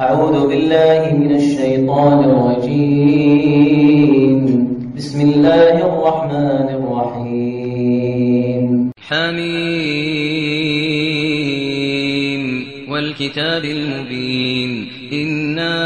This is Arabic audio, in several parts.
أعوذ بالله من الشيطان الرجيم. بسم الله الرحمن الرحيم. حميم والكتاب المبين. إنا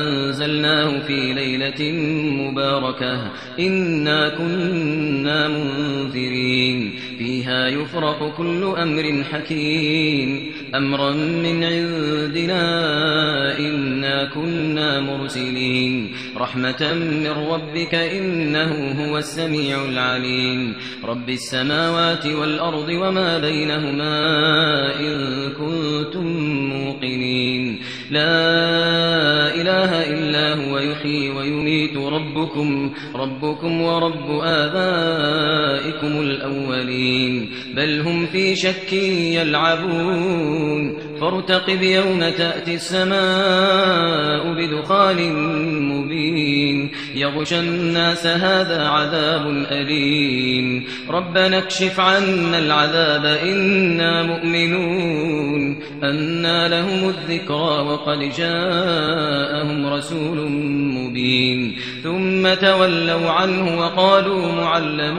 أنزلناه في ليلة مباركة. إنا كنا منذرين. فيها يفرق كل أمر حكيم. أمرا من عندنا إنا كنا مرسلين. رحمة من ربك إنه هو السميع العليم. رب السماوات والأرض وما بينهما إن كنتم موقنين. لا إله إلا هو يحيي ويميت. ربكم ربكم ورب آبائكم. الأولين بل هم في شك يلعبون فارتقب يوم تأتي السماء بدخان مبين يغشى الناس هذا عذاب أليم ربنا اكشف عنا العذاب إنا مؤمنون أنا لهم الذكرى وقد جاءهم رسول مبين ثم تولوا عنه وقالوا معلم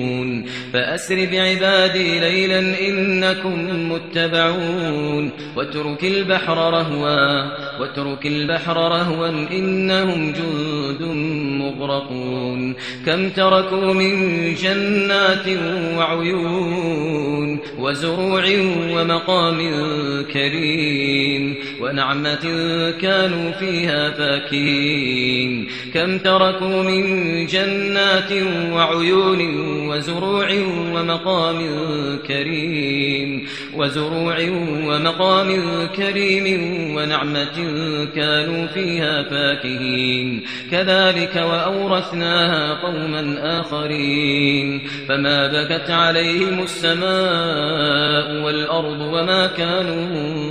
فأسر بعبادي ليلا إنكم متبعون. واترك البحر رهوا واترك البحر رهوا إنهم جند مغرقون كم تركوا من جنات وعيون وزروع ومقام كريم ونعمة كانوا فيها فاكهين كم تركوا من جنات وعيون وزروع ومقام كريم وزروع ومقام كريم ونعمة كانوا فيها فاكهين كذلك وأورثناها قوما آخرين فما بكت عليهم السماء والأرض وما كانوا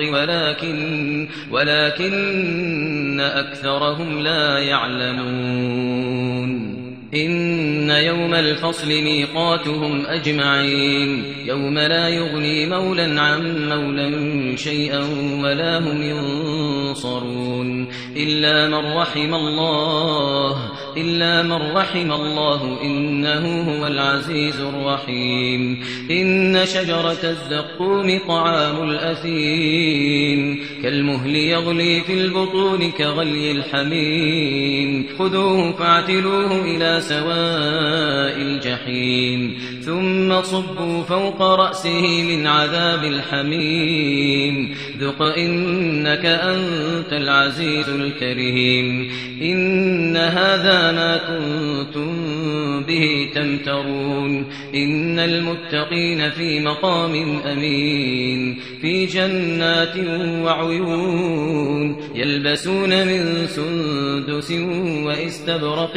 ولكن ولكن أكثرهم لا يعلمون. إن يوم الفصل ميقاتهم أجمعين يوم لا يغني مولا عن مولا شيئا ولا هم ينصرون إلا من رحم الله إلا من رحم الله إنه هو العزيز الرحيم. إن شجرة الزقوم طعام الأثيم كالمهل يغلي في البطون كغلي الحميم. خذوه فاعتلوه إلى سواء الجحيم. ثم صبوا فوق رأسه من عذاب الحميم. ذق إنك أنت العزيز الكريم. إن هذا ما كنتم به تمترون. إن المتقين في مقام أمين. في جنات وعيون يلبسون من سندس وإستبرق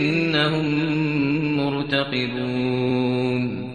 إنهم مرتقبون.